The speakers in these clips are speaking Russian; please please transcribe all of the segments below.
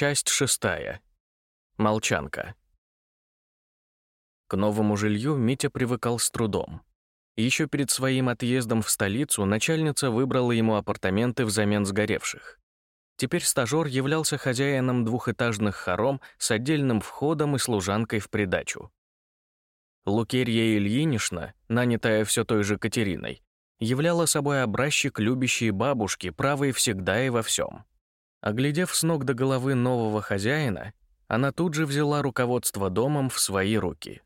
Часть шестая. Молчанка. К новому жилью Митя привыкал с трудом. Еще перед своим отъездом в столицу начальница выбрала ему апартаменты взамен сгоревших. Теперь стажёр являлся хозяином двухэтажных хором с отдельным входом и служанкой в придачу. Лукерья Ильинична, нанятая все той же Катериной, являла собой образчик любящей бабушки, правой всегда и во всем. Оглядев с ног до головы нового хозяина, она тут же взяла руководство домом в свои руки.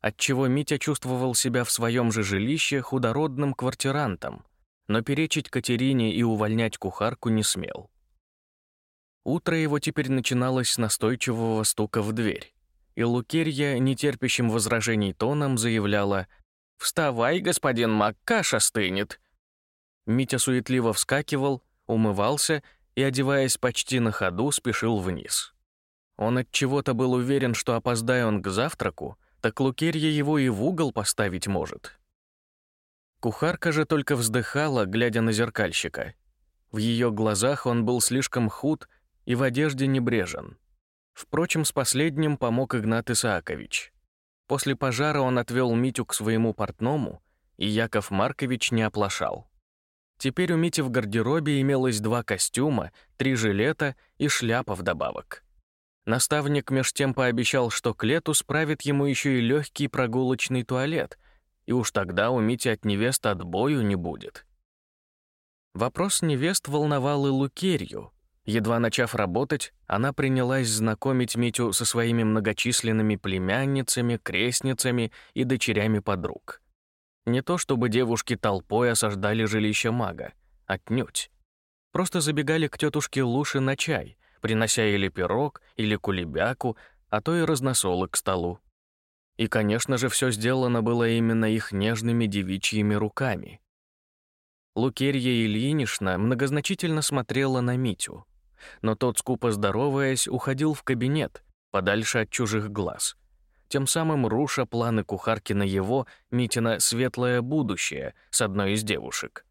Отчего Митя чувствовал себя в своем же жилище худородным квартирантом, но перечить Катерине и увольнять кухарку не смел. Утро его теперь начиналось с настойчивого стука в дверь, и Лукерья, нетерпящим возражений тоном, заявляла «Вставай, господин Мак, каша стынет». Митя суетливо вскакивал, умывался и, одеваясь почти на ходу, спешил вниз. Он от чего-то был уверен, что опоздая он к завтраку, так Лукерья его и в угол поставить может. Кухарка же только вздыхала, глядя на зеркальщика. В ее глазах он был слишком худ и в одежде небрежен. Впрочем, с последним помог Игнат Исаакович. После пожара он отвел Митю к своему портному, и Яков Маркович не оплошал. Теперь у Мити в гардеробе имелось два костюма, три жилета и шляпа вдобавок. Наставник меж тем пообещал, что к лету справит ему еще и легкий прогулочный туалет, и уж тогда у Мити от невест отбою не будет. Вопрос невест волновал и Лукерью, Едва начав работать, она принялась знакомить Митю со своими многочисленными племянницами, крестницами и дочерями подруг. Не то чтобы девушки толпой осаждали жилище мага, отнюдь. Просто забегали к тетушке Луше на чай, принося или пирог, или кулебяку, а то и разносолы к столу. И, конечно же, все сделано было именно их нежными девичьими руками. Лукерья Ильинична многозначительно смотрела на Митю но тот, скупо здороваясь, уходил в кабинет, подальше от чужих глаз, тем самым руша планы кухарки на его, Митина, светлое будущее с одной из девушек.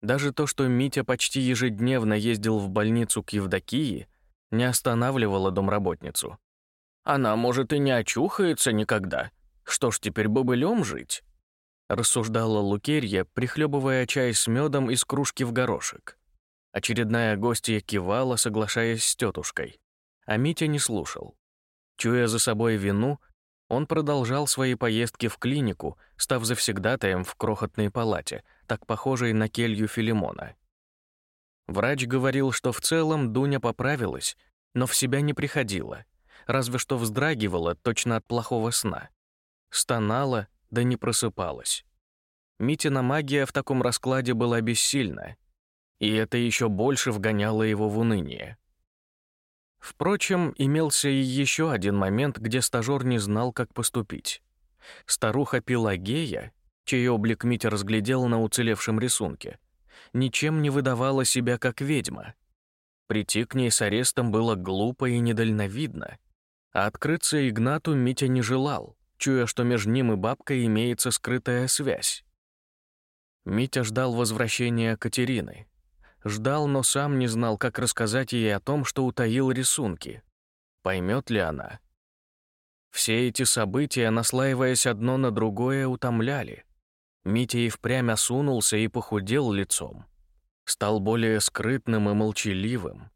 Даже то, что Митя почти ежедневно ездил в больницу к Евдокии, не останавливало домработницу. «Она, может, и не очухается никогда. Что ж, теперь бобылем жить?» рассуждала Лукерья, прихлебывая чай с медом из кружки в горошек. Очередная гостья кивала, соглашаясь с тетушкой. А Митя не слушал. Чуя за собой вину, он продолжал свои поездки в клинику, став завсегдатаем в крохотной палате, так похожей на келью Филимона. Врач говорил, что в целом Дуня поправилась, но в себя не приходила, разве что вздрагивала точно от плохого сна. Стонала, да не просыпалась. Митина магия в таком раскладе была бессильна, и это еще больше вгоняло его в уныние. Впрочем, имелся и еще один момент, где стажёр не знал, как поступить. Старуха Пелагея, чей облик Митя разглядел на уцелевшем рисунке, ничем не выдавала себя как ведьма. Прийти к ней с арестом было глупо и недальновидно, а открыться Игнату Митя не желал, чуя, что между ним и бабкой имеется скрытая связь. Митя ждал возвращения Катерины, Ждал, но сам не знал, как рассказать ей о том, что утаил рисунки. Поймет ли она? Все эти события, наслаиваясь одно на другое, утомляли. Митя и впрямь осунулся и похудел лицом. Стал более скрытным и молчаливым.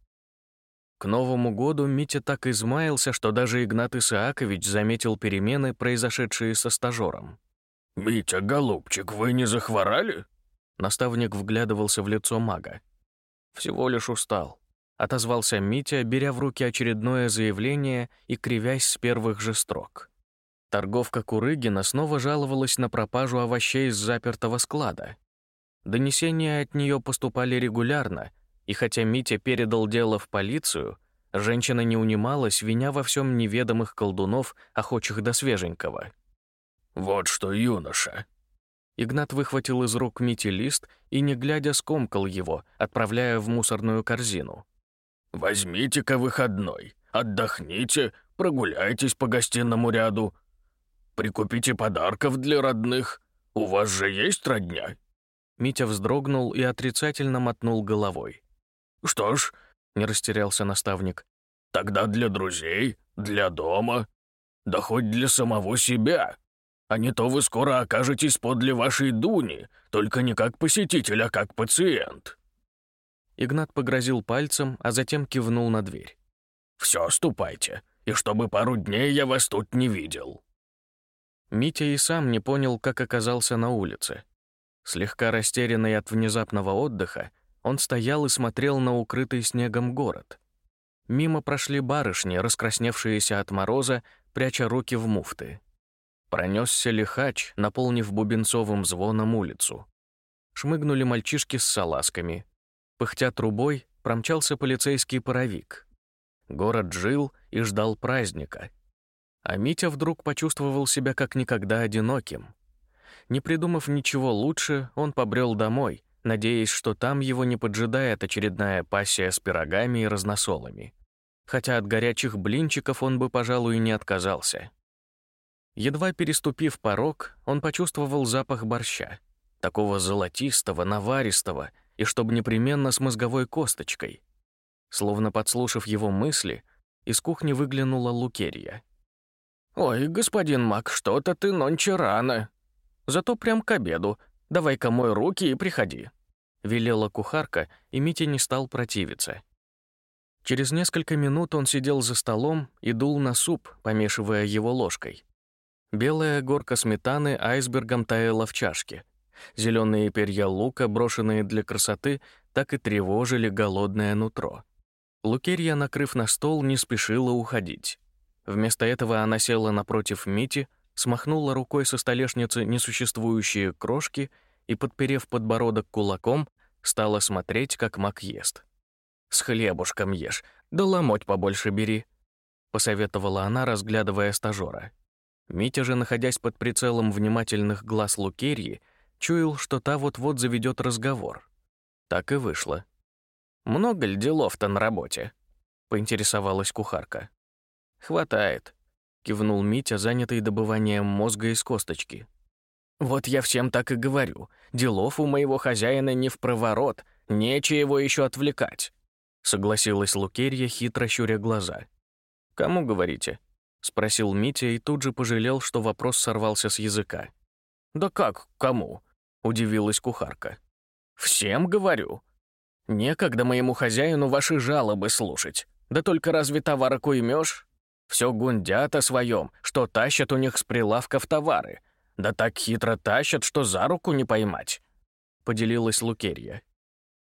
К Новому году Митя так измаялся, что даже Игнат Исаакович заметил перемены, произошедшие со стажером. «Митя, голубчик, вы не захворали?» Наставник вглядывался в лицо мага. Всего лишь устал. Отозвался Митя, беря в руки очередное заявление и кривясь с первых же строк. Торговка Курыгина снова жаловалась на пропажу овощей из запертого склада. Донесения от нее поступали регулярно, и хотя Митя передал дело в полицию, женщина не унималась, виня во всем неведомых колдунов, охочих до свеженького. «Вот что, юноша», Игнат выхватил из рук Мити лист и, не глядя, скомкал его, отправляя в мусорную корзину. «Возьмите-ка выходной, отдохните, прогуляйтесь по гостиному ряду, прикупите подарков для родных. У вас же есть родня?» Митя вздрогнул и отрицательно мотнул головой. «Что ж, не растерялся наставник. «Тогда для друзей, для дома, да хоть для самого себя. А не то вы скоро окажетесь подле вашей Дуни, только не как посетитель, а как пациент». Игнат погрозил пальцем, а затем кивнул на дверь. «Все, ступайте, и чтобы пару дней я вас тут не видел». Митя и сам не понял, как оказался на улице. Слегка растерянный от внезапного отдыха, он стоял и смотрел на укрытый снегом город. Мимо прошли барышни, раскрасневшиеся от мороза, пряча руки в муфты. Пронесся лихач, наполнив бубенцовым звоном улицу. Шмыгнули мальчишки с салазками. Пыхтя трубой, промчался полицейский паровик. Город жил и ждал праздника. А Митя вдруг почувствовал себя как никогда одиноким. Не придумав ничего лучше, он побрел домой, надеясь, что там его не поджидает очередная пассия с пирогами и разносолами. Хотя от горячих блинчиков он бы, пожалуй, не отказался. Едва переступив порог, он почувствовал запах борща, такого золотистого, наваристого, и чтобы непременно с мозговой косточкой. Словно подслушав его мысли, из кухни выглянула Лукерья. «Ой, господин Мак, что-то ты нонче рано. Зато прям к обеду. Давай-ка мой руки и приходи», — велела кухарка, и Митя не стал противиться. Через несколько минут он сидел за столом и дул на суп, помешивая его ложкой. Белая горка сметаны айсбергом таяла в чашке. Зеленые перья лука, брошенные для красоты, так и тревожили голодное нутро. Лукерья, накрыв на стол, не спешила уходить. Вместо этого она села напротив Мити, смахнула рукой со столешницы несуществующие крошки и, подперев подбородок кулаком, стала смотреть, как мак ест. «С хлебушком ешь, да ломоть побольше бери», — посоветовала она, разглядывая стажера. Митя же, находясь под прицелом внимательных глаз Лукерьи, чуял, что та вот-вот заведет разговор. Так и вышло. «Много ли делов-то на работе?» — поинтересовалась кухарка. «Хватает», — кивнул Митя, занятый добыванием мозга из косточки. «Вот я всем так и говорю. Делов у моего хозяина не в проворот, нечего его еще отвлекать», — согласилась Лукерья, хитро щуря глаза. «Кому говорите?» — спросил Митя и тут же пожалел, что вопрос сорвался с языка. «Да как, кому?» — удивилась кухарка. «Всем говорю. Некогда моему хозяину ваши жалобы слушать. Да только разве товара куймешь? Все гундят о своем, что тащат у них с прилавков товары. Да так хитро тащат, что за руку не поймать», — поделилась Лукерья.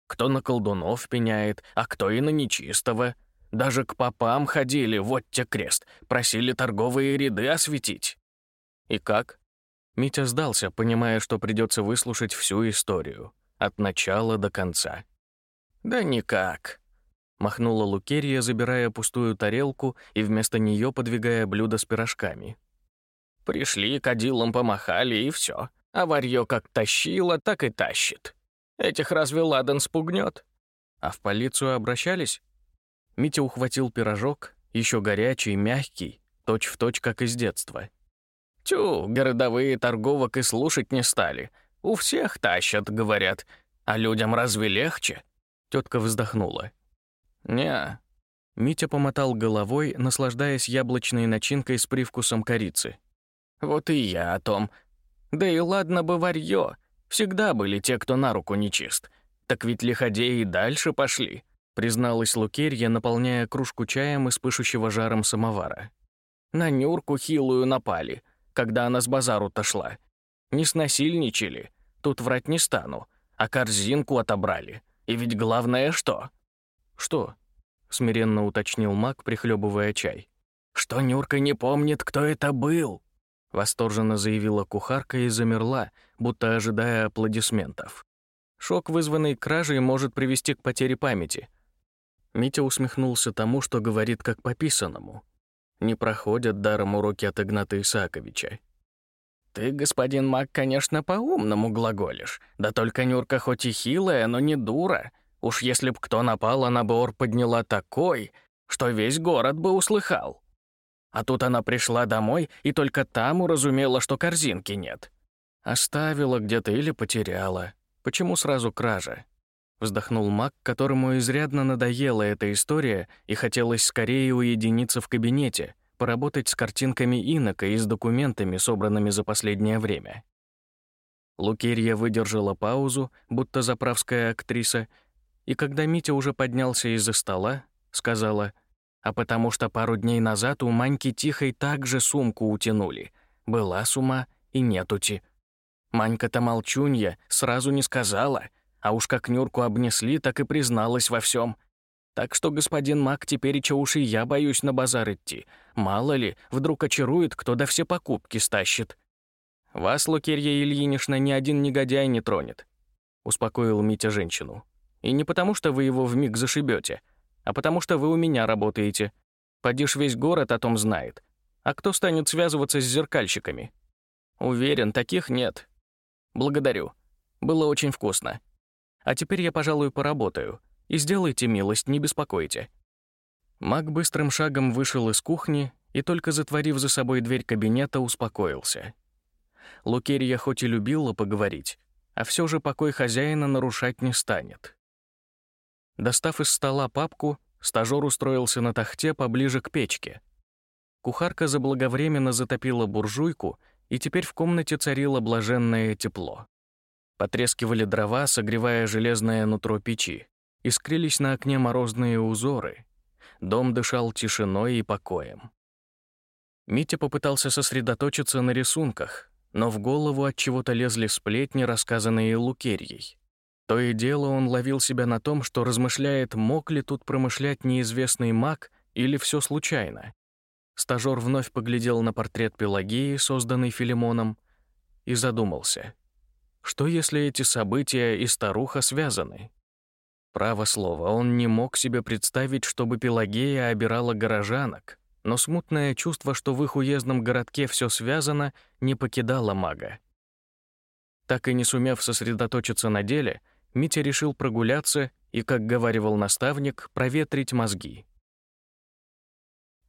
«Кто на колдунов пеняет, а кто и на нечистого. Даже к попам ходили, вот те крест, просили торговые ряды осветить. И как? Митя сдался, понимая, что придется выслушать всю историю, от начала до конца. «Да никак», — махнула Лукерия, забирая пустую тарелку и вместо нее подвигая блюдо с пирожками. «Пришли, кадилом помахали, и все. А варьё как тащило, так и тащит. Этих разве ладан спугнет? А в полицию обращались?» Митя ухватил пирожок, еще горячий, мягкий, точь-в-точь, точь, как из детства. «Тю, городовые торговок и слушать не стали. У всех тащат, говорят. А людям разве легче?» Тетка вздохнула. «Не». Митя помотал головой, наслаждаясь яблочной начинкой с привкусом корицы. «Вот и я о том. Да и ладно бы варьё. Всегда были те, кто на руку нечист. Так ведь лиходеи дальше пошли призналась Лукерья, наполняя кружку чаем из пышущего жаром самовара. На Нюрку хилую напали, когда она с базару-то шла. Не снасильничали, тут врать не стану, а корзинку отобрали. И ведь главное что? Что? Смиренно уточнил маг, прихлебывая чай. Что Нюрка не помнит, кто это был? Восторженно заявила кухарка и замерла, будто ожидая аплодисментов. Шок, вызванный кражей, может привести к потере памяти — Митя усмехнулся тому, что говорит как пописанному. Не проходят даром уроки от Игната Исааковича. «Ты, господин Мак, конечно, по-умному глаголишь. Да только Нюрка хоть и хилая, но не дура. Уж если б кто напал, она бы ор подняла такой, что весь город бы услыхал. А тут она пришла домой и только там уразумела, что корзинки нет. Оставила где-то или потеряла. Почему сразу кража? Вздохнул Мак, которому изрядно надоела эта история и хотелось скорее уединиться в кабинете, поработать с картинками инока и с документами, собранными за последнее время. Лукерья выдержала паузу, будто заправская актриса, и когда Митя уже поднялся из-за стола, сказала, «А потому что пару дней назад у Маньки Тихой также сумку утянули. Была сума и нетути. Манька-то молчунья, сразу не сказала, а уж как Нюрку обнесли, так и призналась во всем. Так что, господин Мак, теперь и уж и я боюсь на базар идти. Мало ли, вдруг очарует, кто да все покупки стащит. Вас, Лукерья Ильинична, ни один негодяй не тронет, успокоил Митя женщину. И не потому, что вы его вмиг зашибете, а потому что вы у меня работаете. Подишь весь город о том знает. А кто станет связываться с зеркальщиками? Уверен, таких нет. Благодарю. Было очень вкусно. А теперь я, пожалуй, поработаю. И сделайте милость, не беспокойте». Маг быстрым шагом вышел из кухни и, только затворив за собой дверь кабинета, успокоился. Лукерья хоть и любила поговорить, а все же покой хозяина нарушать не станет. Достав из стола папку, стажёр устроился на тахте поближе к печке. Кухарка заблаговременно затопила буржуйку, и теперь в комнате царило блаженное тепло. Потрескивали дрова, согревая железное нутро печи. Искрились на окне морозные узоры. Дом дышал тишиной и покоем. Митя попытался сосредоточиться на рисунках, но в голову от чего-то лезли сплетни, рассказанные Лукерьей. То и дело он ловил себя на том, что размышляет, мог ли тут промышлять неизвестный маг или все случайно. Стажёр вновь поглядел на портрет Пелагеи, созданный Филимоном, и задумался. Что если эти события и старуха связаны? Право слово, он не мог себе представить, чтобы Пелагея обирала горожанок, но смутное чувство, что в их уездном городке все связано, не покидало мага. Так и не сумев сосредоточиться на деле, Митя решил прогуляться и, как говаривал наставник, проветрить мозги.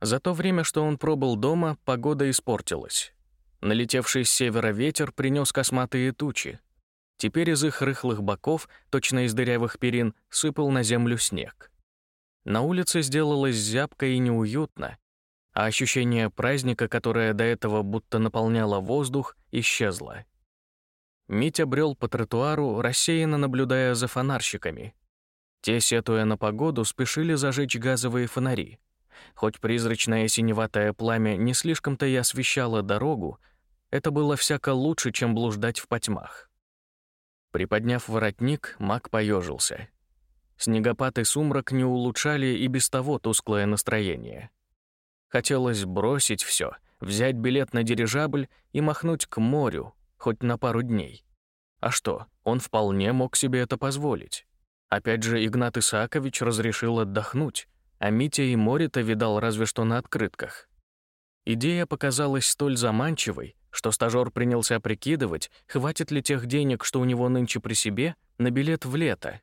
За то время, что он пробыл дома, погода испортилась. Налетевший с севера ветер принес косматые тучи. Теперь из их рыхлых боков, точно из дырявых перин, сыпал на землю снег. На улице сделалось зябко и неуютно, а ощущение праздника, которое до этого будто наполняло воздух, исчезло. Митя брел по тротуару, рассеянно наблюдая за фонарщиками. Те, сетуя на погоду, спешили зажечь газовые фонари. Хоть призрачное синеватое пламя не слишком-то и освещало дорогу, это было всяко лучше, чем блуждать в потьмах. Приподняв воротник, маг поежился. Снегопад и сумрак не улучшали и без того тусклое настроение. Хотелось бросить все, взять билет на дирижабль и махнуть к морю, хоть на пару дней. А что, он вполне мог себе это позволить. Опять же, Игнат Исаакович разрешил отдохнуть, а Митя и море-то видал разве что на открытках. Идея показалась столь заманчивой, что стажёр принялся прикидывать, хватит ли тех денег, что у него нынче при себе, на билет в лето.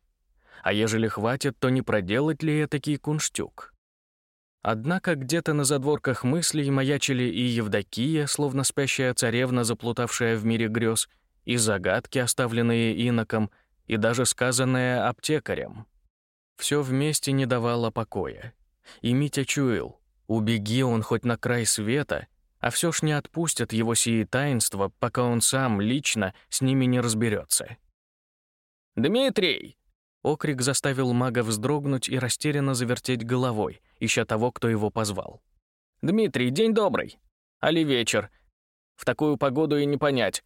А ежели хватит, то не проделать ли этакий кунштюк? Однако где-то на задворках мыслей маячили и Евдокия, словно спящая царевна, заплутавшая в мире грез, и загадки, оставленные иноком, и даже сказанное аптекарем. Все вместе не давало покоя. И Митя чуял, убеги он хоть на край света — а все ж не отпустят его сии таинства, пока он сам лично с ними не разберется. «Дмитрий!» Окрик заставил мага вздрогнуть и растерянно завертеть головой, ища того, кто его позвал. «Дмитрий, день добрый! Али вечер? В такую погоду и не понять».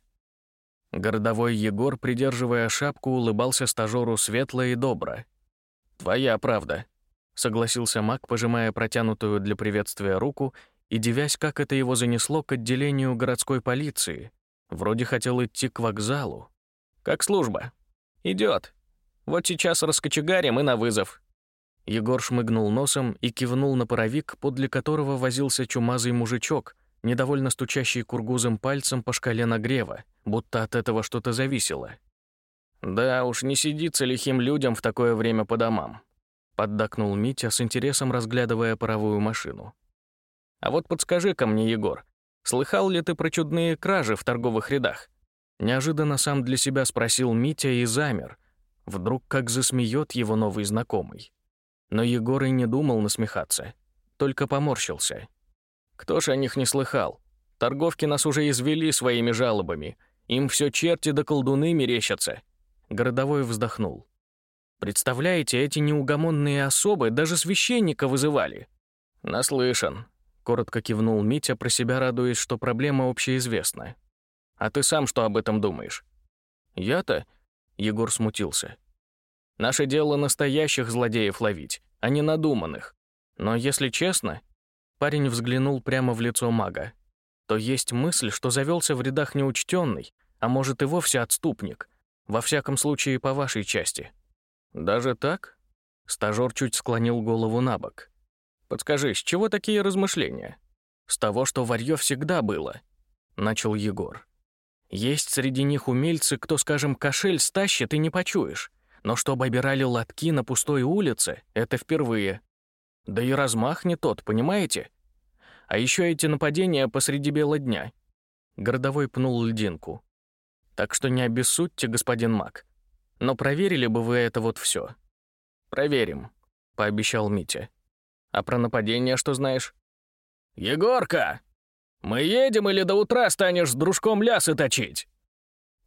Городовой Егор, придерживая шапку, улыбался стажеру светло и добро. «Твоя правда», — согласился маг, пожимая протянутую для приветствия руку и дивясь, как это его занесло к отделению городской полиции. Вроде хотел идти к вокзалу. «Как служба?» Идет. Вот сейчас раскочегарим и на вызов». Егор шмыгнул носом и кивнул на паровик, подле которого возился чумазый мужичок, недовольно стучащий кургузом пальцем по шкале нагрева, будто от этого что-то зависело. «Да уж, не сидится лихим людям в такое время по домам», — поддакнул Митя с интересом, разглядывая паровую машину. А вот подскажи-ка мне, Егор, слыхал ли ты про чудные кражи в торговых рядах? Неожиданно сам для себя спросил Митя и замер. Вдруг как засмеет его новый знакомый. Но Егор и не думал насмехаться, только поморщился. Кто ж о них не слыхал? Торговки нас уже извели своими жалобами. Им все черти да колдуны мерещатся. Городовой вздохнул. Представляете, эти неугомонные особы даже священника вызывали. Наслышан. Коротко кивнул Митя, про себя радуясь, что проблема общеизвестна. А ты сам что об этом думаешь? Я-то? Егор смутился. Наше дело настоящих злодеев ловить, а не надуманных. Но если честно, парень взглянул прямо в лицо мага, то есть мысль, что завелся в рядах неучтенный, а может и вовсе отступник, во всяком случае по вашей части. Даже так? Стажёр чуть склонил голову на бок. Подскажи, с чего такие размышления? С того, что варьё всегда было, начал Егор. Есть среди них умельцы, кто, скажем, кошель стащит и не почуешь. Но чтобы обирали лотки на пустой улице, это впервые. Да и размах не тот, понимаете? А еще эти нападения посреди бела дня. Городовой пнул льдинку. Так что не обессудьте, господин Мак. Но проверили бы вы это вот все. Проверим, пообещал Митя. А про нападение что знаешь? Егорка, «Мы едем или до утра станешь с дружком лясы точить?»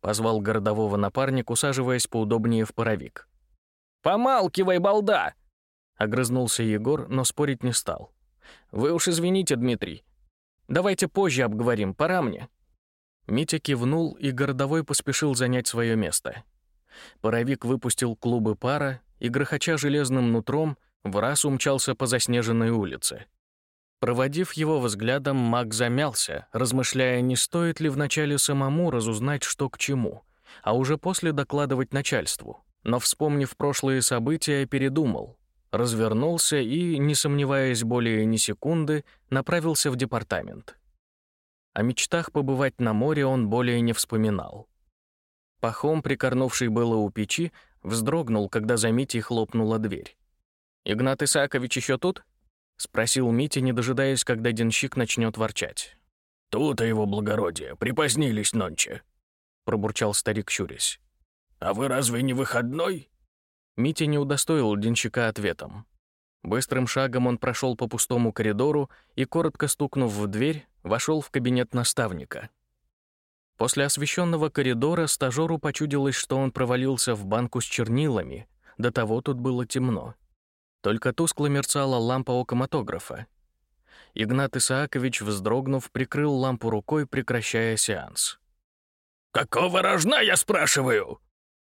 Позвал городового напарник, усаживаясь поудобнее в паровик. «Помалкивай, балда!» Огрызнулся Егор, но спорить не стал. «Вы уж извините, Дмитрий. Давайте позже обговорим, пора мне». Митя кивнул, и городовой поспешил занять свое место. Паровик выпустил клубы пара и, грохоча железным нутром, в раз умчался по заснеженной улице. Проводив его взглядом, маг замялся, размышляя, не стоит ли вначале самому разузнать, что к чему, а уже после докладывать начальству. Но, вспомнив прошлые события, передумал, развернулся и, не сомневаясь более ни секунды, направился в департамент. О мечтах побывать на море он более не вспоминал. Пахом, прикорнувший было у печи, вздрогнул, когда за хлопнула дверь. «Игнат Исаакович еще тут?» — спросил Митя, не дожидаясь, когда денщик начнет ворчать. «Тут-то его благородие, припозднились нонче», — пробурчал старик, щурясь. «А вы разве не выходной?» Митя не удостоил денщика ответом. Быстрым шагом он прошел по пустому коридору и, коротко стукнув в дверь, вошел в кабинет наставника. После освещенного коридора стажеру почудилось, что он провалился в банку с чернилами, до того тут было темно. Только тускло мерцала лампа окоматографа. Игнат Исаакович, вздрогнув, прикрыл лампу рукой, прекращая сеанс. «Какого рожна, я спрашиваю?»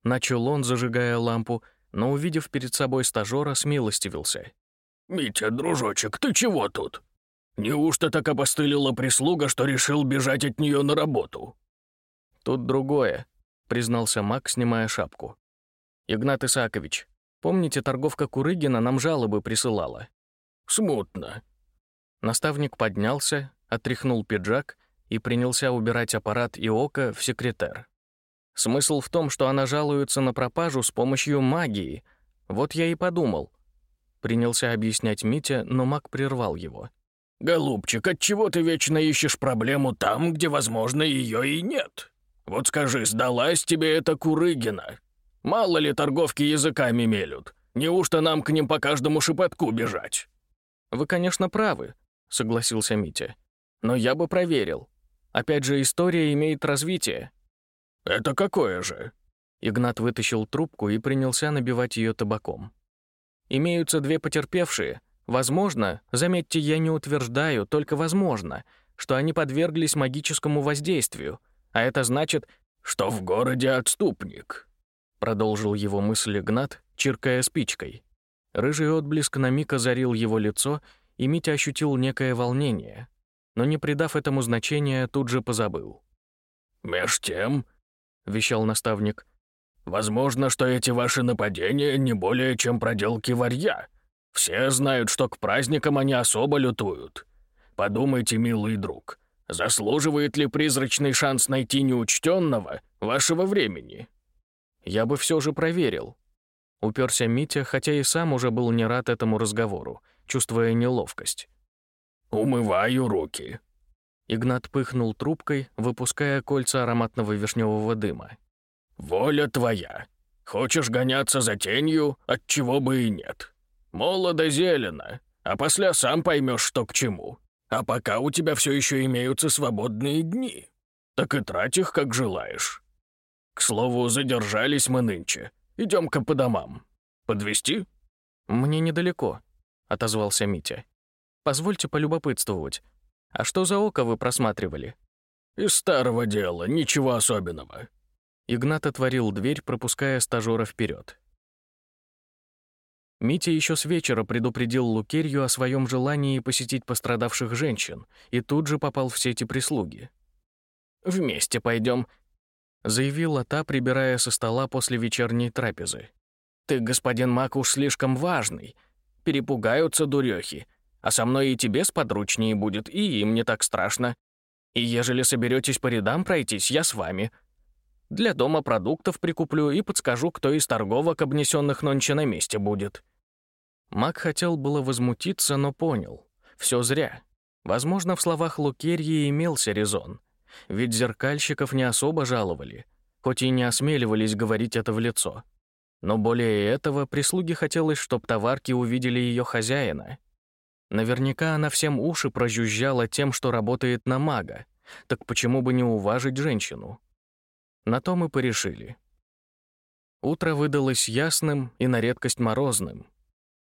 Начал он, зажигая лампу, но, увидев перед собой стажера, смилостивился. «Митя, дружочек, ты чего тут? Неужто так опостылила прислуга, что решил бежать от нее на работу?» «Тут другое», — признался Мак, снимая шапку. «Игнат Исаакович, Помните, торговка Курыгина нам жалобы присылала?» «Смутно». Наставник поднялся, отряхнул пиджак и принялся убирать аппарат и око в секретер. Смысл в том, что она жалуется на пропажу с помощью магии. Вот я и подумал. Принялся объяснять Митя, но маг прервал его. «Голубчик, отчего ты вечно ищешь проблему там, где, возможно, ее и нет? Вот скажи, сдалась тебе эта Курыгина? Мало ли торговки языками мелют. Неужто нам к ним по каждому шепотку бежать?» «Вы, конечно, правы», — согласился Митя. «Но я бы проверил. Опять же, история имеет развитие». «Это какое же?» Игнат вытащил трубку и принялся набивать ее табаком. «Имеются две потерпевшие. Возможно, заметьте, я не утверждаю, только возможно, что они подверглись магическому воздействию, а это значит, что в городе отступник», продолжил его мысль Игнат, чиркая спичкой. Рыжий отблеск на миг озарил его лицо, и Митя ощутил некое волнение, но, не придав этому значения, тут же позабыл. «Меж тем», — вещал наставник, «возможно, что эти ваши нападения не более чем проделки варья. Все знают, что к праздникам они особо лютуют. Подумайте, милый друг, заслуживает ли призрачный шанс найти неучтенного вашего времени?» Я бы все же проверил. Уперся Митя, хотя и сам уже был не рад этому разговору, чувствуя неловкость. «Умываю руки». Игнат пыхнул трубкой, выпуская кольца ароматного вишневого дыма. «Воля твоя. Хочешь гоняться за тенью, от чего бы и нет. Молодо зелено, а после сам поймешь, что к чему. А пока у тебя все еще имеются свободные дни, так и трать их, как желаешь. К слову, задержались мы нынче. Идем-ка по домам. Подвести? Мне недалеко, отозвался Митя. Позвольте полюбопытствовать. А что за око вы просматривали? Из старого дела, ничего особенного. Игнат отворил дверь, пропуская стажера вперед. Митя еще с вечера предупредил Лукерью о своем желании посетить пострадавших женщин и тут же попал в сети прислуги. «Вместе пойдем», — заявила та, прибирая со стола после вечерней трапезы. «Ты, господин Мак, уж слишком важный. Перепугаются дурехи. А со мной и тебе сподручнее будет, и им не так страшно. И ежели соберетесь по рядам пройтись, я с вами. Для дома продуктов прикуплю и подскажу, кто из торговок, обнесенных нонче на месте будет». Мак хотел было возмутиться, но понял. Все зря. Возможно, в словах Лукерьи имелся резон. Ведь зеркальщиков не особо жаловали, хоть и не осмеливались говорить это в лицо. Но более этого прислуге хотелось, чтоб товарки увидели ее хозяина. Наверняка она всем уши прожужжала тем, что работает на мага. Так почему бы не уважить женщину? На то мы порешили. Утро выдалось ясным и на редкость морозным.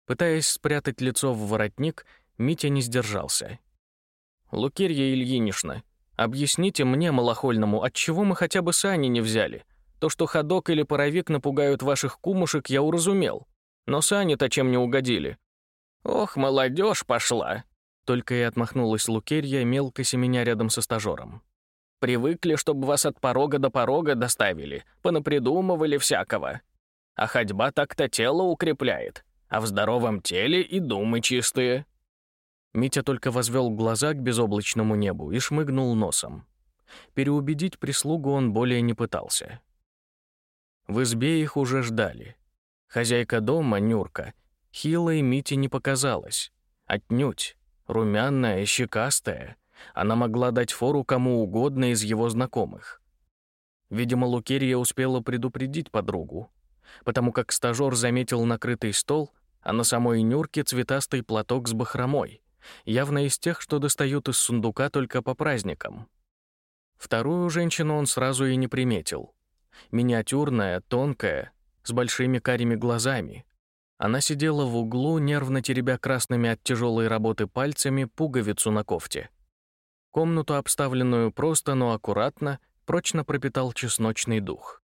Пытаясь спрятать лицо в воротник, Митя не сдержался. «Лукерья Ильинична, объясните мне, малохольному, отчего мы хотя бы сани не взяли? То, что ходок или паровик напугают ваших кумушек, я уразумел. Но сани-то чем не угодили?» «Ох, молодежь пошла!» Только и отмахнулась Лукерья, мелко семеня рядом со стажером. «Привыкли, чтобы вас от порога до порога доставили, понапридумывали всякого. А ходьба так-то тело укрепляет а в здоровом теле и думы чистые». Митя только возвел глаза к безоблачному небу и шмыгнул носом. Переубедить прислугу он более не пытался. В избе их уже ждали. Хозяйка дома, Нюрка, хилой Мите не показалась. Отнюдь. Румяная, щекастая. Она могла дать фору кому угодно из его знакомых. Видимо, Лукерья успела предупредить подругу, потому как стажёр заметил накрытый стол а на самой Нюрке цветастый платок с бахромой, явно из тех, что достают из сундука только по праздникам. Вторую женщину он сразу и не приметил. Миниатюрная, тонкая, с большими карими глазами. Она сидела в углу, нервно теребя красными от тяжелой работы пальцами пуговицу на кофте. Комнату, обставленную просто, но аккуратно, прочно пропитал чесночный дух.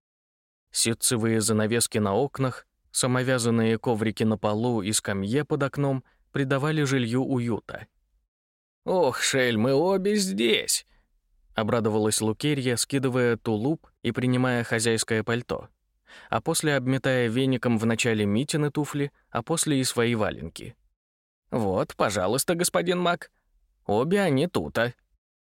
Ситцевые занавески на окнах, Самовязанные коврики на полу и скамье под окном придавали жилью уюта. «Ох, Шель, мы обе здесь!» — обрадовалась Лукерья, скидывая тулуп и принимая хозяйское пальто, а после обметая веником вначале Митины туфли, а после и свои валенки. «Вот, пожалуйста, господин Мак, обе они тута.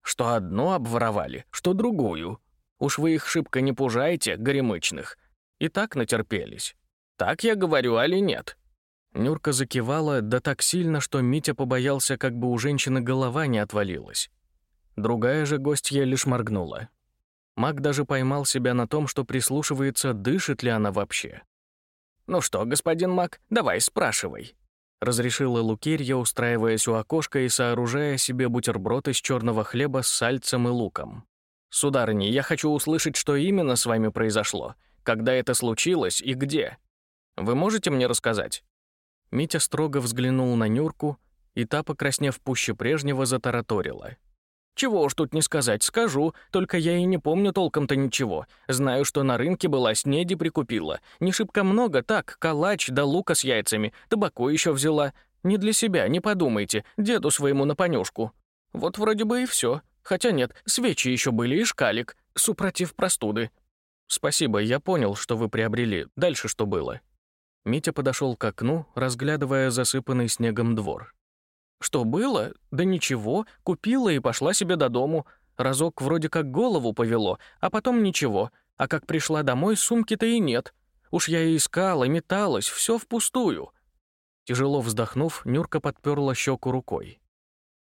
Что одну обворовали, что другую. Уж вы их шибко не пужаете, горемычных. И так натерпелись». Так я говорю, али нет?» Нюрка закивала, да так сильно, что Митя побоялся, как бы у женщины голова не отвалилась. Другая же гостья лишь моргнула. Маг даже поймал себя на том, что прислушивается, дышит ли она вообще. «Ну что, господин Маг, давай спрашивай», — разрешила Лукерья, устраиваясь у окошка и сооружая себе бутерброд из черного хлеба с сальцем и луком. «Сударыня, я хочу услышать, что именно с вами произошло, когда это случилось и где». Вы можете мне рассказать?» Митя строго взглянул на Нюрку, и та, покраснев пуще прежнего, затараторила. «Чего уж тут не сказать, скажу, только я и не помню толком-то ничего. Знаю, что на рынке была, снеди прикупила. Не шибко много, так, калач да лука с яйцами, табаку еще взяла. Не для себя, не подумайте, деду своему на понюшку. Вот вроде бы и все. Хотя нет, свечи еще были и шкалик, супротив простуды. Спасибо, я понял, что вы приобрели. Дальше что было?» Митя подошел к окну, разглядывая засыпанный снегом двор. «Что было? Да ничего, купила и пошла себе до дому. Разок вроде как голову повело, а потом ничего. А как пришла домой, сумки-то и нет. Уж я и искала, металась, все впустую». Тяжело вздохнув, Нюрка подперла щеку рукой.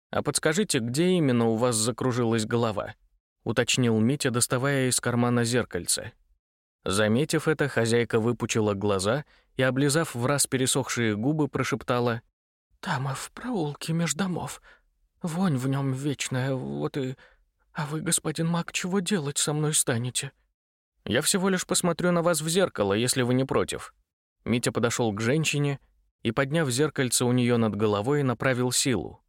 «А подскажите, где именно у вас закружилась голова?» — уточнил Митя, доставая из кармана зеркальце. Заметив это, хозяйка выпучила глаза и, облизав в раз пересохшие губы, прошептала «Там, в проулке меж домов. Вонь в нем вечная, вот и... А вы, господин маг, чего делать со мной станете?» «Я всего лишь посмотрю на вас в зеркало, если вы не против». Митя подошел к женщине и, подняв зеркальце у нее над головой, направил силу.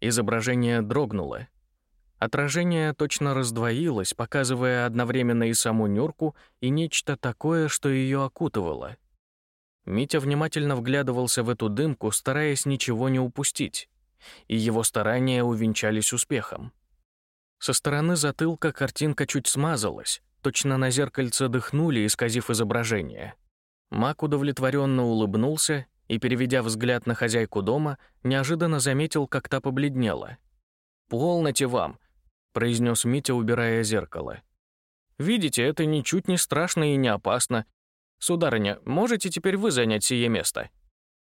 Изображение дрогнуло. Отражение точно раздвоилось, показывая одновременно и саму Нюрку, и нечто такое, что ее окутывало. Митя внимательно вглядывался в эту дымку, стараясь ничего не упустить, и его старания увенчались успехом. Со стороны затылка картинка чуть смазалась, точно на зеркальце дыхнули, исказив изображение. Мак удовлетворенно улыбнулся и, переведя взгляд на хозяйку дома, неожиданно заметил, как та побледнела. «Полноте вам!» — произнес Митя, убирая зеркало. «Видите, это ничуть не страшно и не опасно. Сударыня, можете теперь вы занять сие место?»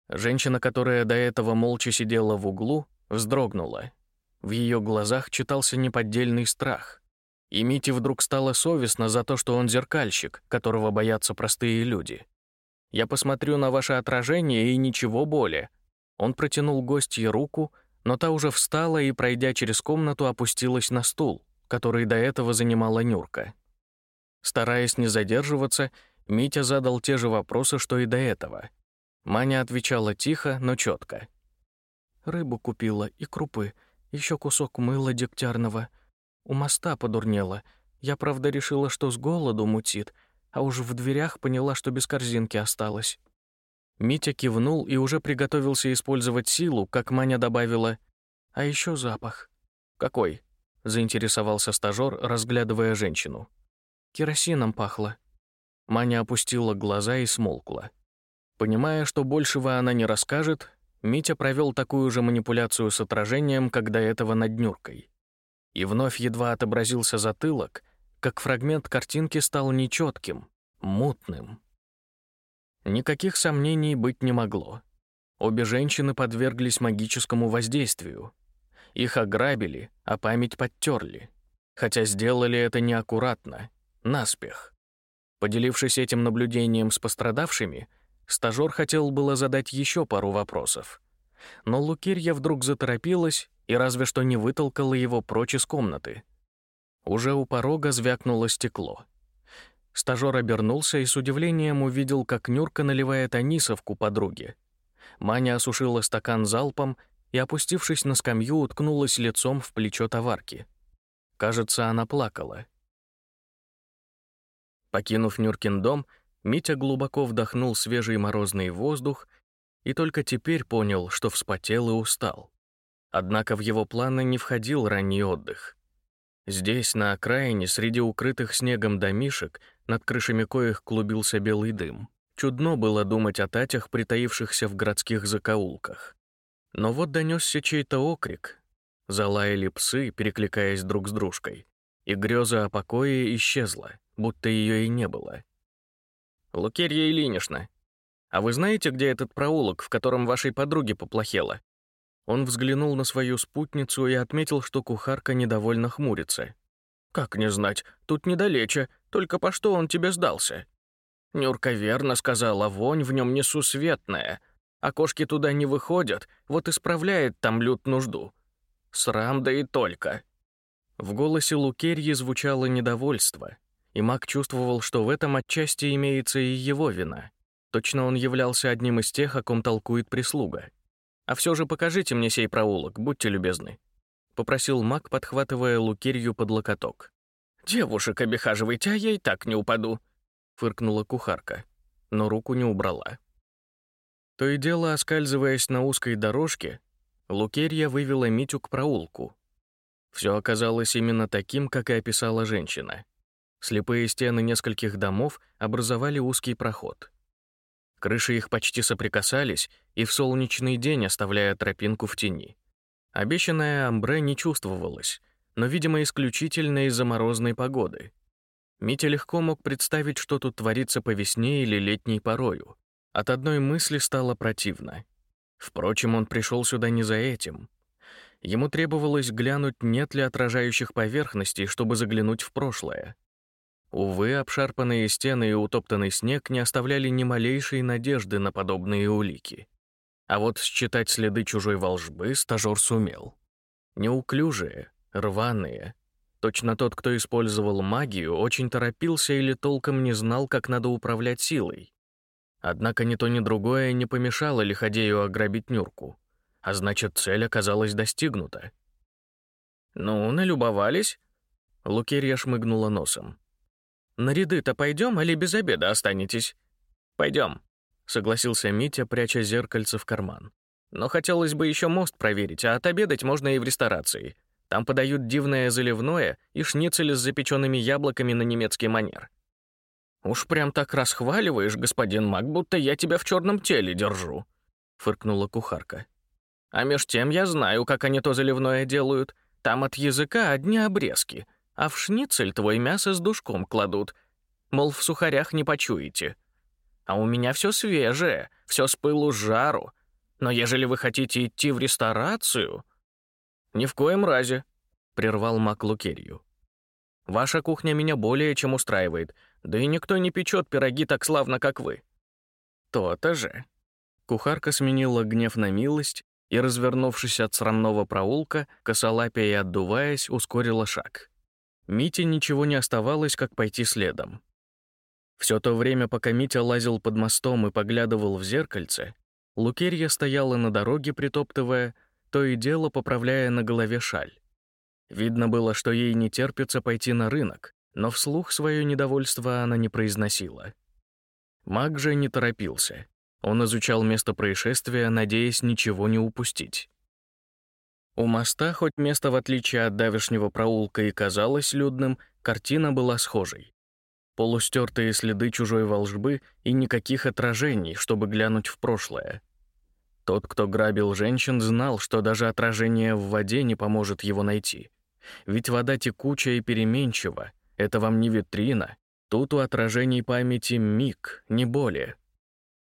Женщина, которая до этого молча сидела в углу, вздрогнула. В ее глазах читался неподдельный страх. И Мите вдруг стало совестно за то, что он зеркальщик, которого боятся простые люди. Я посмотрю на ваше отражение и ничего более». Он протянул гостье руку, но та уже встала и, пройдя через комнату, опустилась на стул, который до этого занимала Нюрка. Стараясь не задерживаться, Митя задал те же вопросы, что и до этого. Маня отвечала тихо, но четко. «Рыбу купила и крупы, еще кусок мыла дегтярного. У моста подурнела. Я, правда, решила, что с голоду мутит, а уже в дверях поняла, что без корзинки осталась. Митя кивнул и уже приготовился использовать силу, как Маня добавила «А еще запах». «Какой?» — заинтересовался стажёр, разглядывая женщину. «Керосином пахло». Маня опустила глаза и смолкла. Понимая, что большего она не расскажет, Митя провел такую же манипуляцию с отражением, как до этого над Нюркой. И вновь едва отобразился затылок, как фрагмент картинки стал нечетким, мутным. Никаких сомнений быть не могло. Обе женщины подверглись магическому воздействию. Их ограбили, а память подтерли. Хотя сделали это неаккуратно, наспех. Поделившись этим наблюдением с пострадавшими, стажёр хотел было задать еще пару вопросов. Но Лукирья вдруг заторопилась и разве что не вытолкала его прочь из комнаты. Уже у порога звякнуло стекло. Стажёр обернулся и с удивлением увидел, как Нюрка наливает анисовку подруге. Маня осушила стакан залпом и, опустившись на скамью, уткнулась лицом в плечо товарки. Кажется, она плакала. Покинув Нюркин дом, Митя глубоко вдохнул свежий морозный воздух и только теперь понял, что вспотел и устал. Однако в его планы не входил ранний отдых. Здесь, на окраине, среди укрытых снегом домишек, над крышами коих клубился белый дым. Чудно было думать о татях, притаившихся в городских закоулках. Но вот донесся чей-то окрик. Залаяли псы, перекликаясь друг с дружкой. И греза о покое исчезла, будто ее и не было. «Лукерья Ильинична, а вы знаете, где этот проулок, в котором вашей подруге поплохело?» Он взглянул на свою спутницу и отметил, что кухарка недовольно хмурится. «Как не знать? Тут недалече. Только по что он тебе сдался?» Нюрка верно сказала, вонь в нем несусветная. А кошки туда не выходят, вот исправляет там люд нужду. Срам да и только. В голосе Лукерьи звучало недовольство, и маг чувствовал, что в этом отчасти имеется и его вина. Точно он являлся одним из тех, о ком толкует прислуга. А все же покажите мне сей проулок, будьте любезны», — попросил маг, подхватывая Лукерью под локоток. «Девушек обихаживайте, а я и так не упаду», — фыркнула кухарка, но руку не убрала. То и дело, оскальзываясь на узкой дорожке, Лукерья вывела Митю к проулку. Все оказалось именно таким, как и описала женщина. Слепые стены нескольких домов образовали узкий проход. Крыши их почти соприкасались, и в солнечный день оставляя тропинку в тени. Обещанное амбре не чувствовалось, но, видимо, исключительно из-за морозной погоды. Митя легко мог представить, что тут творится по весне или летней порою. От одной мысли стало противно. Впрочем, он пришел сюда не за этим. Ему требовалось глянуть, нет ли отражающих поверхностей, чтобы заглянуть в прошлое. Увы, обшарпанные стены и утоптанный снег не оставляли ни малейшей надежды на подобные улики. А вот считать следы чужой волжбы стажёр сумел. Неуклюжие, рваные. Точно тот, кто использовал магию, очень торопился или толком не знал, как надо управлять силой. Однако ни то, ни другое не помешало Лиходею ограбить Нюрку. А значит, цель оказалась достигнута. «Ну, налюбовались?» Лукерья шмыгнула носом. «На ряды-то пойдем, или без обеда останетесь?» «Пойдем», — согласился Митя, пряча зеркальце в карман. «Но хотелось бы еще мост проверить, а отобедать можно и в ресторации. Там подают дивное заливное и шницели с запеченными яблоками на немецкий манер. «Уж прям так расхваливаешь, господин маг, будто я тебя в черном теле держу», — фыркнула кухарка. «А меж тем я знаю, как они то заливное делают. Там от языка одни обрезки, а в шницель твой мясо с душком кладут. Мол, в сухарях не почуете. А у меня все свежее, все с пылу жару. Но ежели вы хотите идти в ресторацию...» «Ни в коем разе», — прервал маг Лукерью. «Ваша кухня меня более чем устраивает, да и никто не печет пироги так славно, как вы». «То-то же». Кухарка сменила гнев на милость и, развернувшись от срамного проулка, косолапя и отдуваясь, ускорила шаг. Мите ничего не оставалось, как пойти следом. Все то время, пока Митя лазил под мостом и поглядывал в зеркальце, Лукерья стояла на дороге, притоптывая, то и дело поправляя на голове шаль. Видно было, что ей не терпится пойти на рынок, но вслух свое недовольство она не произносила. Маг же не торопился. Он изучал место происшествия, надеясь ничего не упустить. У моста, хоть место в отличие от давешнего проулка и казалось людным, картина была схожей. Полустертые следы чужой волжбы и никаких отражений, чтобы глянуть в прошлое. Тот, кто грабил женщин, знал, что даже отражение в воде не поможет его найти. Ведь вода текучая и переменчива, это вам не витрина. Тут у отражений памяти миг, не более.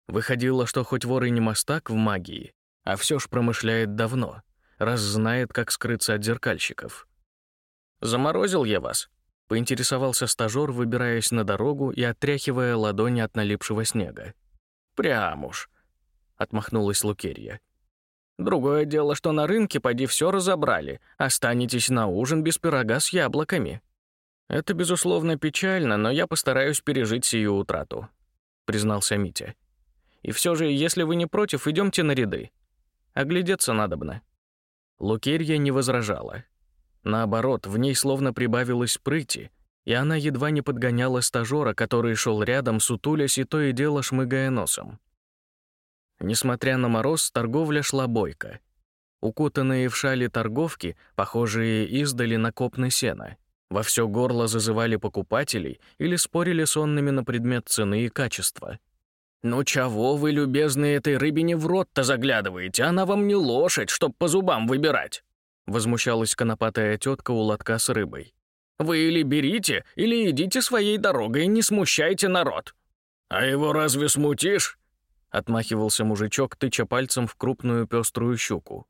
Выходило, что хоть вор и не мастак в магии, а все ж промышляет давно, раз знает, как скрыться от зеркальщиков. «Заморозил я вас», — поинтересовался стажёр, выбираясь на дорогу и отряхивая ладони от налипшего снега. «Прям уж», — отмахнулась Лукерья. «Другое дело, что на рынке поди все разобрали, останетесь на ужин без пирога с яблоками». «Это, безусловно, печально, но я постараюсь пережить сию утрату», — признался Митя. «И все же, если вы не против, идемте на ряды. Оглядеться надобно». Лукерья не возражала. Наоборот, в ней словно прибавилось прыти, и она едва не подгоняла стажера, который шел рядом, сутулясь и то и дело шмыгая носом. Несмотря на мороз, торговля шла бойко. Укутанные в шали торговки, похожие издали на копны сена — во все горло зазывали покупателей или спорили сонными на предмет цены и качества. «Ну чего вы, любезные, этой рыбине в рот-то заглядываете? Она вам не лошадь, чтоб по зубам выбирать!» Возмущалась конопатая тетка у лотка с рыбой. «Вы или берите, или идите своей дорогой, не смущайте народ!» «А его разве смутишь?» Отмахивался мужичок, тыча пальцем в крупную пеструю щуку.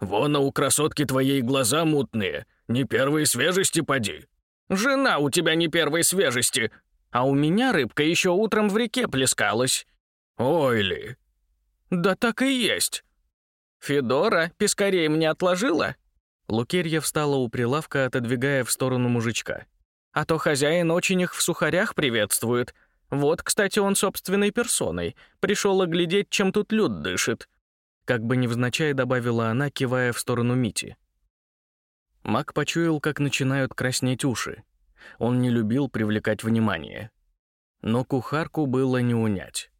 «Вон, а у красотки твоей глаза мутные, не первой свежести поди. Жена у тебя не первой свежести, а у меня рыбка еще утром в реке плескалась. Ой ли. Да так и есть. Федора, пескарей мне отложила? Лукерья встала у прилавка, отодвигая в сторону мужичка. А то хозяин очень их в сухарях приветствует. Вот, кстати, он собственной персоной. Пришел оглядеть, чем тут люд дышит. Как бы невзначай добавила она, кивая в сторону Мити. Мак почуял, как начинают краснеть уши. Он не любил привлекать внимание. Но кухарку было не унять.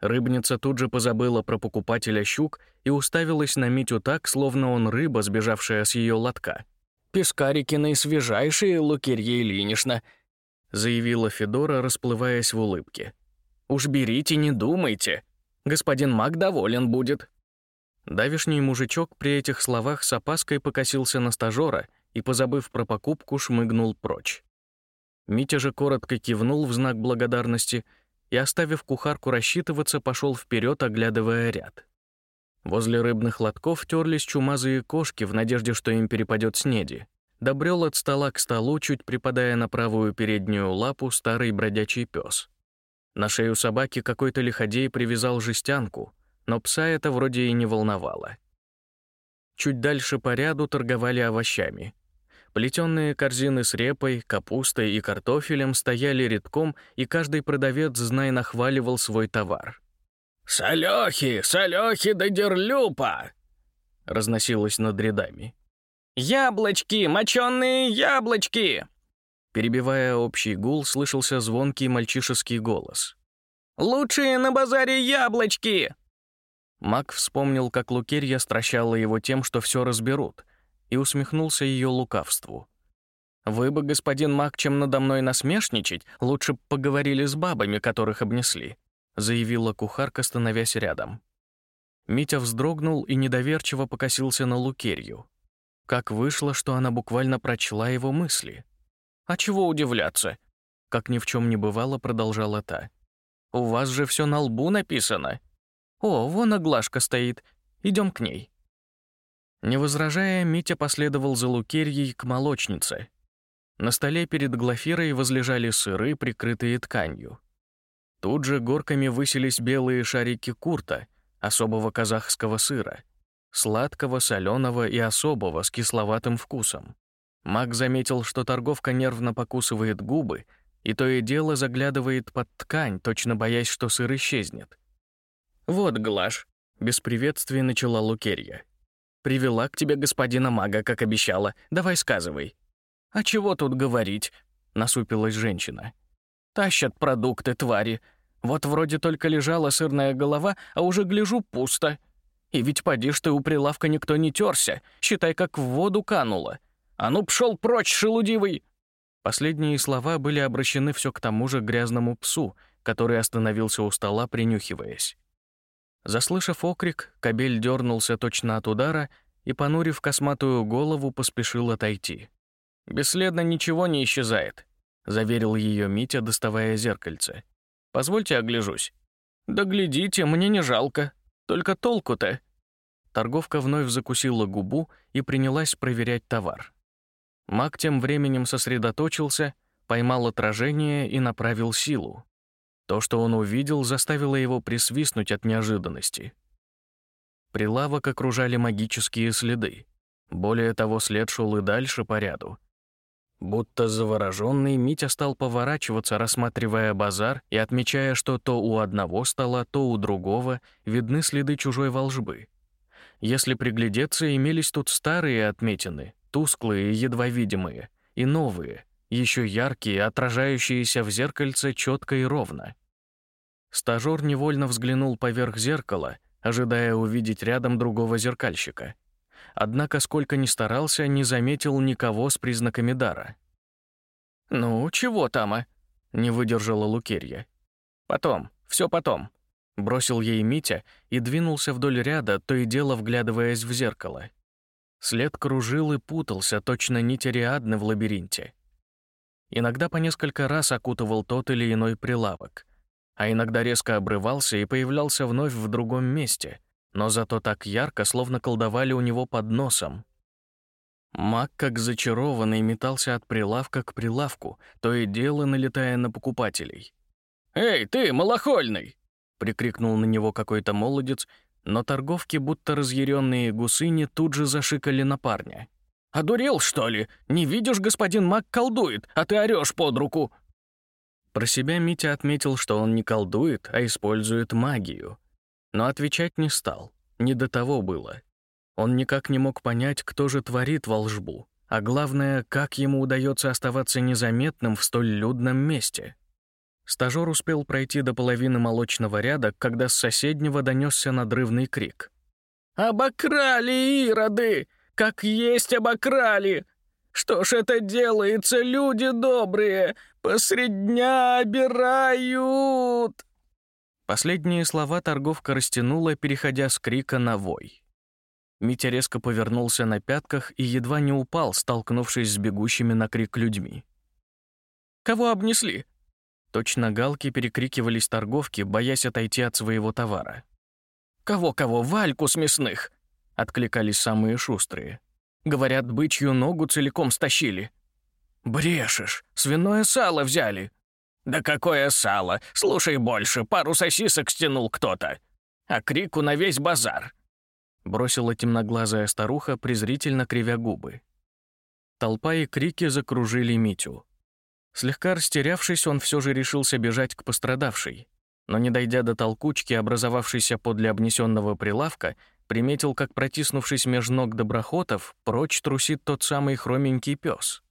Рыбница тут же позабыла про покупателя щук и уставилась на Митю так, словно он рыба, сбежавшая с ее лотка. «Пескарикины свежайшие, Лукерья Ильинична», заявила Федора, расплываясь в улыбке. «Уж берите, не думайте. Господин Мак доволен будет». Давишний мужичок при этих словах с опаской покосился на стажера и, позабыв про покупку, шмыгнул прочь. Митя же коротко кивнул в знак благодарности и, оставив кухарку рассчитываться, пошел вперед, оглядывая ряд. Возле рыбных лотков терлись чумазые кошки в надежде, что им перепадет снеди. Добрел от стола к столу, чуть припадая на правую переднюю лапу старый бродячий пес. На шею собаки какой-то лиходей привязал жестянку, но пса это вроде и не волновало. Чуть дальше по ряду торговали овощами. Плетённые корзины с репой, капустой и картофелем стояли редком, и каждый продавец, знай, нахваливал свой товар. «Солёхи! Солёхи да дерлюпа!» разносилось над рядами. «Яблочки! Мочёные яблочки!» Перебивая общий гул, слышался звонкий мальчишеский голос. «Лучшие на базаре яблочки!» Мак вспомнил, как Лукерья стращала его тем, что все разберут, и усмехнулся ее лукавству. «Вы бы, господин Мак, чем надо мной насмешничать, лучше б поговорили с бабами, которых обнесли», заявила кухарка, становясь рядом. Митя вздрогнул и недоверчиво покосился на Лукерью. Как вышло, что она буквально прочла его мысли. «А чего удивляться?» Как ни в чем не бывало, продолжала та. «У вас же все на лбу написано. О, вон Аглашка стоит. Идем к ней». Не возражая, Митя последовал за Лукерьей к молочнице. На столе перед Глафирой возлежали сыры, прикрытые тканью. Тут же горками высились белые шарики курта, особого казахского сыра, сладкого, соленого и особого с кисловатым вкусом. Мак заметил, что торговка нервно покусывает губы и то и дело заглядывает под ткань, точно боясь, что сыр исчезнет. «Вот, Глаш», — без приветствия начала Лукерья. «Привела к тебе господина мага, как обещала. Давай сказывай». «А чего тут говорить?» — насупилась женщина. «Тащат продукты, твари. Вот вроде только лежала сырная голова, а уже гляжу пусто. И ведь поди ж ты у прилавка никто не терся, считай, как в воду канула. А ну пшел прочь, шелудивый!» Последние слова были обращены все к тому же грязному псу, который остановился у стола, принюхиваясь. Заслышав окрик, кобель дернулся точно от удара и, понурив косматую голову, поспешил отойти. «Бесследно ничего не исчезает», — заверил ее Митя, доставая зеркальце. «Позвольте огляжусь». «Да глядите, мне не жалко. Только толку-то». Торговка вновь закусила губу и принялась проверять товар. Маг тем временем сосредоточился, поймал отражение и направил силу. То, что он увидел, заставило его присвистнуть от неожиданности. Прилавок окружали магические следы. Более того, след шел и дальше по ряду. Будто завороженный, Митя стал поворачиваться, рассматривая базар и отмечая, что то у одного стола, то у другого видны следы чужой волжбы. Если приглядеться, имелись тут старые отметины, тусклые и едва видимые, и новые, еще яркие, отражающиеся в зеркальце четко и ровно. Стажёр невольно взглянул поверх зеркала, ожидая увидеть рядом другого зеркальщика. Однако, сколько ни старался, не заметил никого с признаками дара. «Ну, чего там, а?» — не выдержала Лукерья. «Потом, все потом», — бросил ей Митя и двинулся вдоль ряда, то и дело вглядываясь в зеркало. След кружил и путался, точно нить Ариадны в лабиринте. Иногда по несколько раз окутывал тот или иной прилавок, а иногда резко обрывался и появлялся вновь в другом месте, но зато так ярко, словно колдовали у него под носом. Маг, как зачарованный, метался от прилавка к прилавку, то и дело налетая на покупателей. «Эй, ты, малохольный!» — прикрикнул на него какой-то молодец, но торговки, будто разъяренные гусыни, тут же зашикали на парня. «Одурел, что ли? Не видишь, господин маг колдует, а ты орёшь под руку!» Про себя Митя отметил, что он не колдует, а использует магию. Но отвечать не стал, не до того было. Он никак не мог понять, кто же творит волжбу, а главное, как ему удается оставаться незаметным в столь людном месте. Стажёр успел пройти до половины молочного ряда, когда с соседнего донесся надрывный крик. «Обокрали, ироды! Как есть обокрали! Что ж это делается, люди добрые? Посредь дня обирают!» Последние слова торговка растянула, переходя с крика на вой. Митя резко повернулся на пятках и едва не упал, столкнувшись с бегущими на крик людьми. «Кого обнесли?» Точно галки перекрикивались торговки, боясь отойти от своего товара. «Кого-кого? Вальку с мясных!» — откликались самые шустрые. Говорят, бычью ногу целиком стащили». «Брешешь! Свиное сало взяли!» «Да какое сало! Слушай больше, пару сосисок стянул кто-то!» А крику на весь базар. Бросила темноглазая старуха, презрительно кривя губы. Толпа и крики закружили Митю. Слегка растерявшись, он все же решился бежать к пострадавшей. Но не дойдя до толкучки, образовавшейся подле обнесенного прилавка, приметил, как, протиснувшись меж ног доброхотов, прочь трусит тот самый хроменький пес.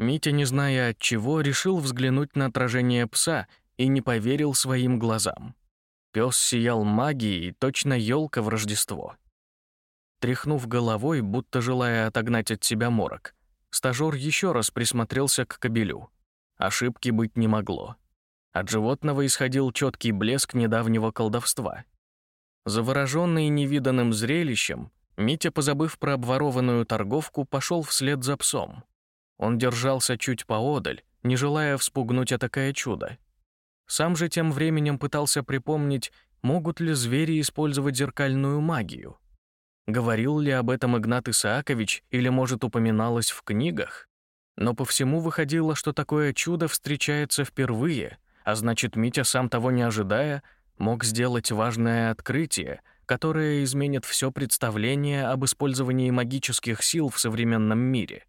Митя, не зная от чего, решил взглянуть на отражение пса и не поверил своим глазам. Пес сиял магией, точно елка в Рождество. Тряхнув головой, будто желая отогнать от себя морок, стажёр еще раз присмотрелся к кобелю. Ошибки быть не могло. От животного исходил четкий блеск недавнего колдовства. Завороженный невиданным зрелищем, Митя, позабыв про обворованную торговку, пошел вслед за псом. Он держался чуть поодаль, не желая вспугнуть такое чудо. Сам же тем временем пытался припомнить, могут ли звери использовать зеркальную магию. Говорил ли об этом Игнат Исаакович или, может, упоминалось в книгах? Но по всему выходило, что такое чудо встречается впервые, а значит, Митя, сам того не ожидая, мог сделать важное открытие, которое изменит все представление об использовании магических сил в современном мире.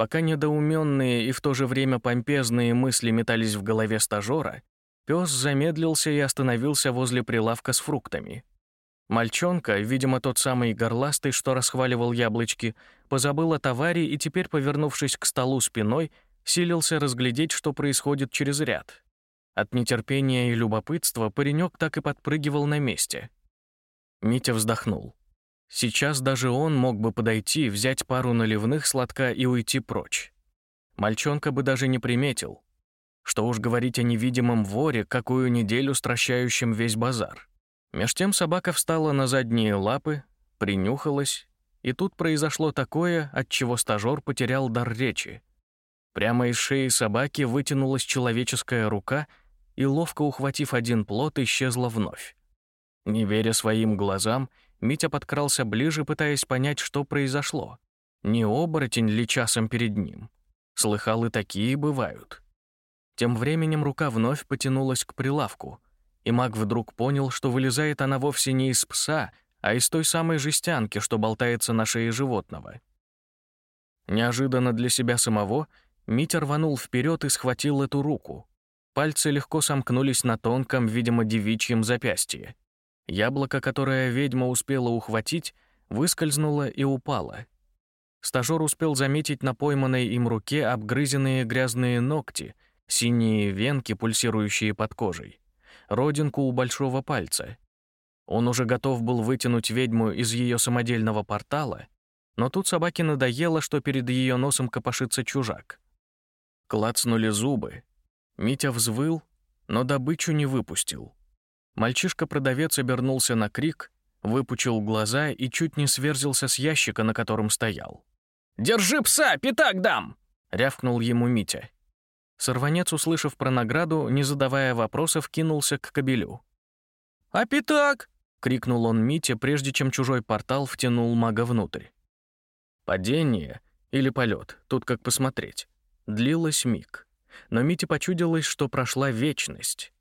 Пока недоуменные и в то же время помпезные мысли метались в голове стажера, пес замедлился и остановился возле прилавка с фруктами. Мальчонка, видимо, тот самый горластый, что расхваливал яблочки, позабыл о товаре и теперь, повернувшись к столу спиной, силился разглядеть, что происходит через ряд. От нетерпения и любопытства паренек так и подпрыгивал на месте. Митя вздохнул. Сейчас даже он мог бы подойти, взять пару наливных сладка и уйти прочь. Мальчонка бы даже не приметил. Что уж говорить о невидимом воре, какую неделю стращающем весь базар. Меж тем собака встала на задние лапы, принюхалась, и тут произошло такое, от чего стажёр потерял дар речи. Прямо из шеи собаки вытянулась человеческая рука и, ловко ухватив один плод, исчезла вновь. Не веря своим глазам, Митя подкрался ближе, пытаясь понять, что произошло. Не оборотень ли часом перед ним? Слыхал, и такие бывают. Тем временем рука вновь потянулась к прилавку — и маг вдруг понял, что вылезает она вовсе не из пса, а из той самой жестянки, что болтается на шее животного. Неожиданно для себя самого Митя рванул вперед и схватил эту руку. Пальцы легко сомкнулись на тонком, видимо, девичьем запястье. Яблоко, которое ведьма успела ухватить, выскользнуло и упало. Стажёр успел заметить на пойманной им руке обгрызенные грязные ногти, синие венки, пульсирующие под кожей родинку у большого пальца. Он уже готов был вытянуть ведьму из ее самодельного портала, но тут собаке надоело, что перед ее носом копошится чужак. Клацнули зубы. Митя взвыл, но добычу не выпустил. Мальчишка-продавец обернулся на крик, выпучил глаза и чуть не сверзился с ящика, на котором стоял. «Держи пса, пятак дам!» — рявкнул ему Митя. Сорванец, услышав про награду, не задавая вопросов, кинулся к кобелю. «А пятак!» — крикнул он Мите, прежде чем чужой портал втянул мага внутрь. Падение или полет, тут как посмотреть, длилось миг. Но Мите почудилось, что прошла вечность.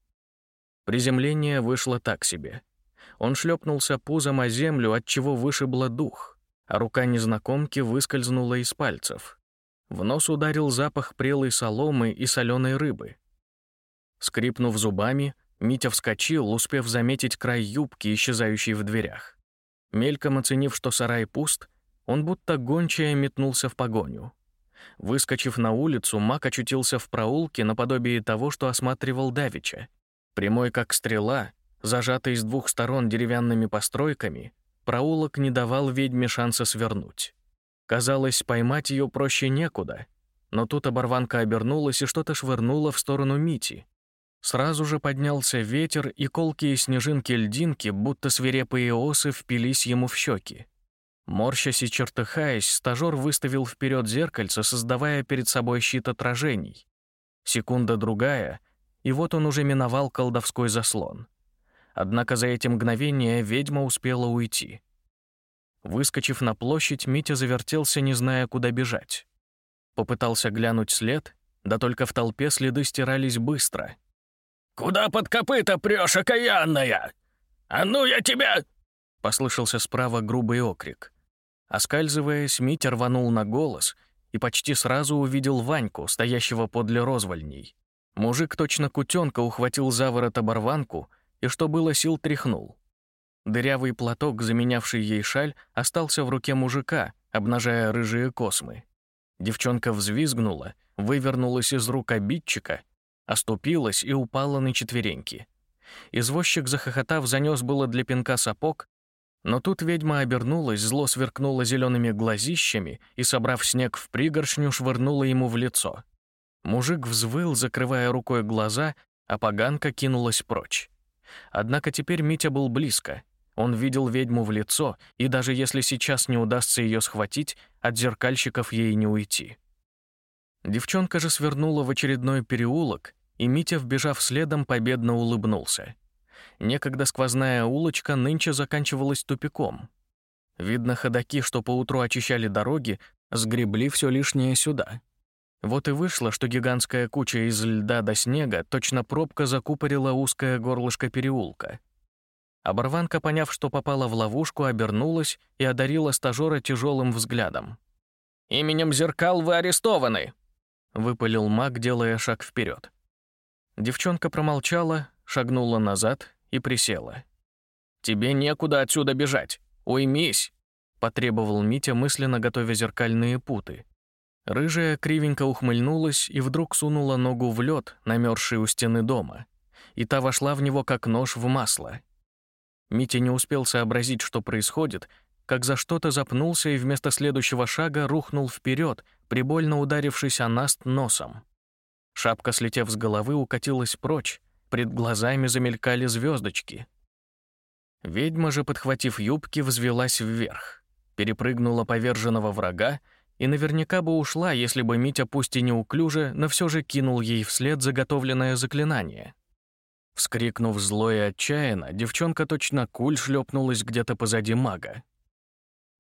Приземление вышло так себе. Он шлепнулся пузом о землю, от чего вышибло дух, а рука незнакомки выскользнула из пальцев — в нос ударил запах прелой соломы и соленой рыбы. Скрипнув зубами, Митя вскочил, успев заметить край юбки, исчезающей в дверях. Мельком оценив, что сарай пуст, он будто гончая метнулся в погоню. Выскочив на улицу, Мак очутился в проулке наподобие того, что осматривал Давича. Прямой как стрела, зажатый с двух сторон деревянными постройками, проулок не давал ведьме шанса свернуть. Казалось, поймать ее проще некуда. Но тут оборванка обернулась и что-то швырнула в сторону Мити. Сразу же поднялся ветер, и колкие снежинки-льдинки, будто свирепые осы, впились ему в щеки. Морщась и чертыхаясь, стажер выставил вперед зеркальце, создавая перед собой щит отражений. Секунда-другая, и вот он уже миновал колдовской заслон. Однако за эти мгновения ведьма успела уйти. Выскочив на площадь, Митя завертелся, не зная, куда бежать. Попытался глянуть след, да только в толпе следы стирались быстро. «Куда под копыта прешь, окаянная? А ну я тебя!» Послышался справа грубый окрик. Оскальзываясь, Митя рванул на голос и почти сразу увидел Ваньку, стоящего подле розвольней. Мужик точно кутенка ухватил за ворот оборванку и, что было сил, тряхнул. Дырявый платок, заменявший ей шаль, остался в руке мужика, обнажая рыжие космы. Девчонка взвизгнула, вывернулась из рук обидчика, оступилась и упала на четвереньки. Извозчик, захохотав, занес было для пинка сапог, но тут ведьма обернулась, зло сверкнула зелеными глазищами и, собрав снег в пригоршню, швырнула ему в лицо. Мужик взвыл, закрывая рукой глаза, а поганка кинулась прочь. Однако теперь Митя был близко. Он видел ведьму в лицо, и даже если сейчас не удастся ее схватить, от зеркальщиков ей не уйти. Девчонка же свернула в очередной переулок, и Митя, вбежав следом, победно улыбнулся. Некогда сквозная улочка нынче заканчивалась тупиком. Видно, ходаки, что поутру очищали дороги, сгребли все лишнее сюда. Вот и вышло, что гигантская куча из льда до снега точно пробка закупорила узкое горлышко переулка. Оборванка, поняв, что попала в ловушку, обернулась и одарила стажера тяжелым взглядом. «Именем зеркал вы арестованы!» — выпалил маг, делая шаг вперед. Девчонка промолчала, шагнула назад и присела. «Тебе некуда отсюда бежать. Уймись!» — потребовал Митя, мысленно готовя зеркальные путы. Рыжая кривенько ухмыльнулась и вдруг сунула ногу в лед, намерзший у стены дома, и та вошла в него как нож в масло. Митя не успел сообразить, что происходит, как за что-то запнулся и вместо следующего шага рухнул вперед, прибольно ударившись о наст носом. Шапка, слетев с головы, укатилась прочь, пред глазами замелькали звездочки. Ведьма же, подхватив юбки, взвелась вверх, перепрыгнула поверженного врага и наверняка бы ушла, если бы Митя, пусть и неуклюже, но все же кинул ей вслед заготовленное заклинание. Вскрикнув зло и отчаянно, девчонка точно куль шлепнулась где-то позади мага.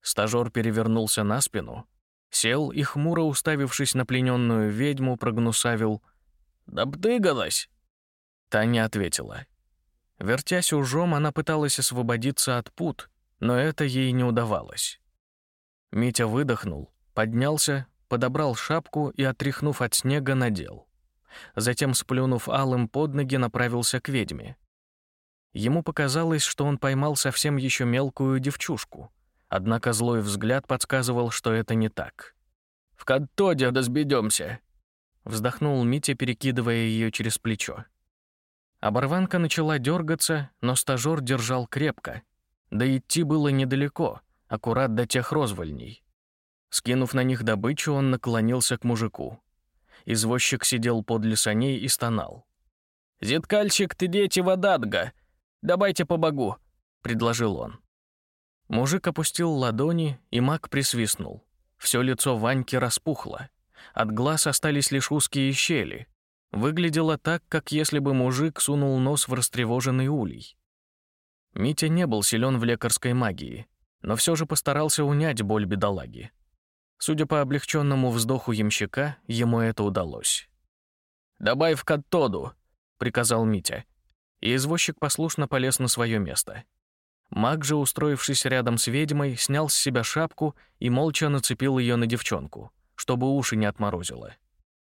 Стажер перевернулся на спину, сел и, хмуро уставившись на плененную ведьму, прогнусавил «Да бдыгалась!» Та не ответила. Вертясь ужом, она пыталась освободиться от пут, но это ей не удавалось. Митя выдохнул, поднялся, подобрал шапку и, отряхнув от снега, надел. Затем, сплюнув алым под ноги, направился к ведьме. Ему показалось, что он поймал совсем еще мелкую девчушку, однако злой взгляд подсказывал, что это не так. «В катоде разбедемся!» Вздохнул Митя, перекидывая ее через плечо. Оборванка начала дергаться, но стажер держал крепко. Да идти было недалеко, аккурат до тех розвольней. Скинув на них добычу, он наклонился к мужику. Извозчик сидел подле саней и стонал. «Зиткальчик, ты дети водадга! Давайте по богу!» — предложил он. Мужик опустил ладони, и маг присвистнул. Все лицо Ваньки распухло. От глаз остались лишь узкие щели, Выглядело так, как если бы мужик сунул нос в растревоженный улей. Митя не был силен в лекарской магии, но все же постарался унять боль бедолаги. Судя по облегченному вздоху ямщика, ему это удалось. «Добавь в каттоду», — приказал Митя, и извозчик послушно полез на свое место. Маг же, устроившись рядом с ведьмой, снял с себя шапку и молча нацепил ее на девчонку, чтобы уши не отморозило.